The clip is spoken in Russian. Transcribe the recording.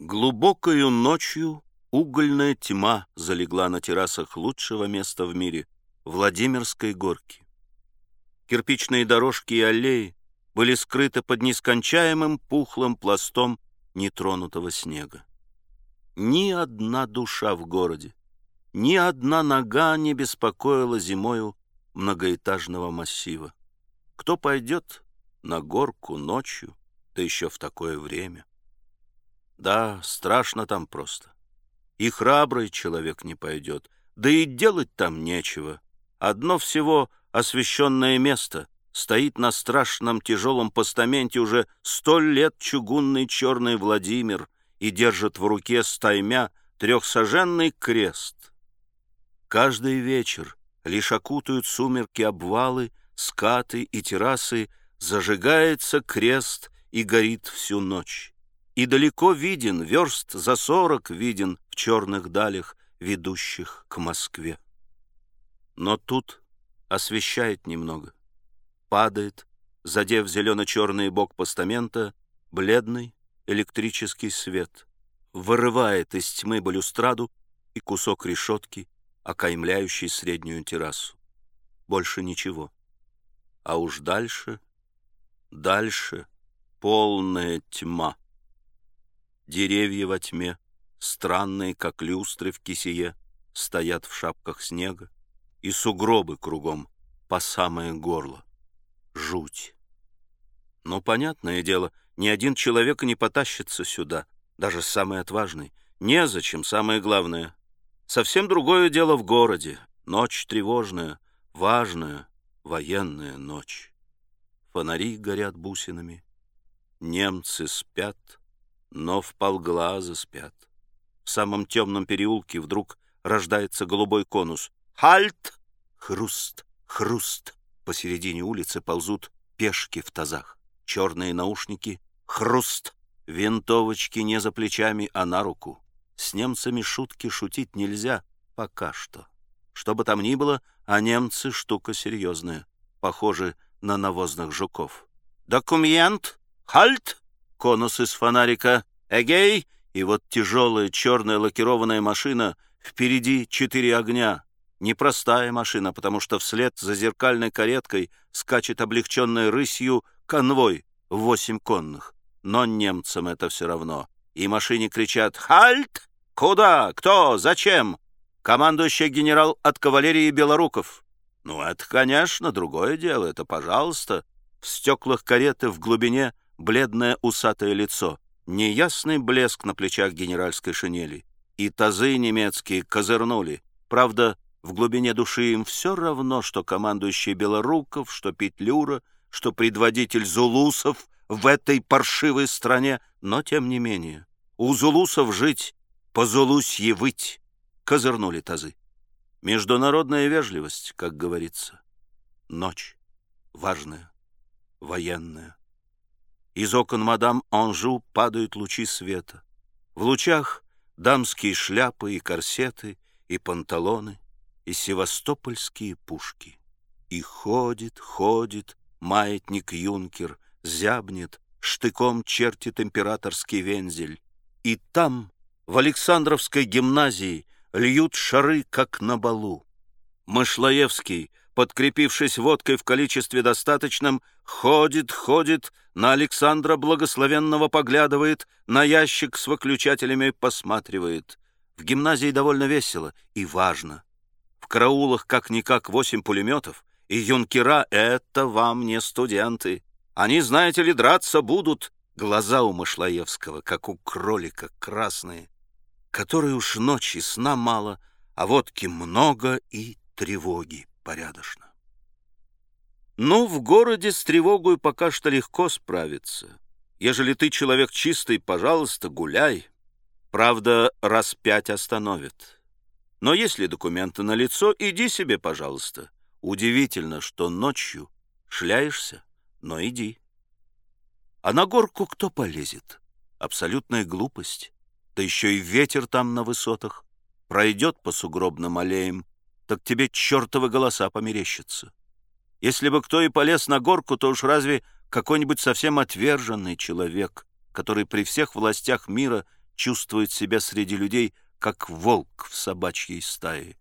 Глубокою ночью угольная тьма залегла на террасах лучшего места в мире — Владимирской горки. Кирпичные дорожки и аллеи были скрыты под нескончаемым пухлым пластом нетронутого снега. Ни одна душа в городе, ни одна нога не беспокоила зимою многоэтажного массива. Кто пойдет на горку ночью, да еще в такое время? Да, страшно там просто. И храбрый человек не пойдет, да и делать там нечего. Одно всего освещенное место стоит на страшном тяжелом постаменте уже столь лет чугунный черный Владимир и держит в руке стаймя трехсоженный крест. Каждый вечер лишь окутают сумерки обвалы, скаты и террасы, зажигается крест и горит всю ночь и далеко виден, верст за сорок виден в черных далях, ведущих к Москве. Но тут освещает немного. Падает, задев зелено-черный бок постамента, бледный электрический свет. Вырывает из тьмы балюстраду и кусок решетки, окаймляющий среднюю террасу. Больше ничего. А уж дальше, дальше полная тьма. Деревья во тьме, странные, как люстры в кисее, стоят в шапках снега, и сугробы кругом по самое горло. Жуть. Но, понятное дело, ни один человек не потащится сюда, даже самый отважный. Незачем, самое главное. Совсем другое дело в городе. Ночь тревожная, важная, военная ночь. Фонари горят бусинами. Немцы спят — но в полглаза спят. В самом темном переулке вдруг рождается голубой конус. «Хальт!» Хруст, хруст. Посередине улицы ползут пешки в тазах. Черные наушники. Хруст. Винтовочки не за плечами, а на руку. С немцами шутки шутить нельзя пока что. Что бы там ни было, а немцы штука серьезная. Похожи на навозных жуков. «Документ! Хальт!» конус из фонарика «Эгей!» и вот тяжелая черная лакированная машина, впереди четыре огня. Непростая машина, потому что вслед за зеркальной кареткой скачет облегченной рысью конвой в восемь конных. Но немцам это все равно. И машине кричат «Хальт! Куда? Кто? Зачем?» Командующий генерал от кавалерии Белоруков. Ну, это, конечно, другое дело, это пожалуйста. В стеклах кареты в глубине бледное усатое лицо, неясный блеск на плечах генеральской шинели. И тазы немецкие козырнули. Правда, в глубине души им все равно, что командующий Белоруков, что Петлюра, что предводитель Зулусов в этой паршивой стране, но тем не менее. У Зулусов жить, по Зулусье выть. Козырнули тазы. Международная вежливость, как говорится. Ночь важная, военная. Из окон мадам Анжу падают лучи света. В лучах дамские шляпы и корсеты, и панталоны, и севастопольские пушки. И ходит, ходит маятник-юнкер, зябнет, штыком чертит императорский вензель. И там, в Александровской гимназии, льют шары, как на балу. Мышлоевский подкрепившись водкой в количестве достаточном, ходит, ходит, на Александра Благословенного поглядывает, на ящик с выключателями посматривает. В гимназии довольно весело и важно. В караулах как-никак восемь пулеметов, и юнкера — это вам не студенты. Они, знаете ли, драться будут. Глаза у Машлаевского, как у кролика, красные. Которые уж ночи сна мало, а водки много и тревоги порядочно. Ну, в городе с тревогой пока что легко справиться. Ежели ты человек чистый, пожалуйста, гуляй. Правда, раз пять остановит. Но если документы на лицо, иди себе, пожалуйста. Удивительно, что ночью шляешься, но иди. А на горку кто полезет? Абсолютная глупость. Да еще и ветер там на высотах. Пройдет по сугробным аллеям, так тебе чертовы голоса померещатся. Если бы кто и полез на горку, то уж разве какой-нибудь совсем отверженный человек, который при всех властях мира чувствует себя среди людей, как волк в собачьей стае.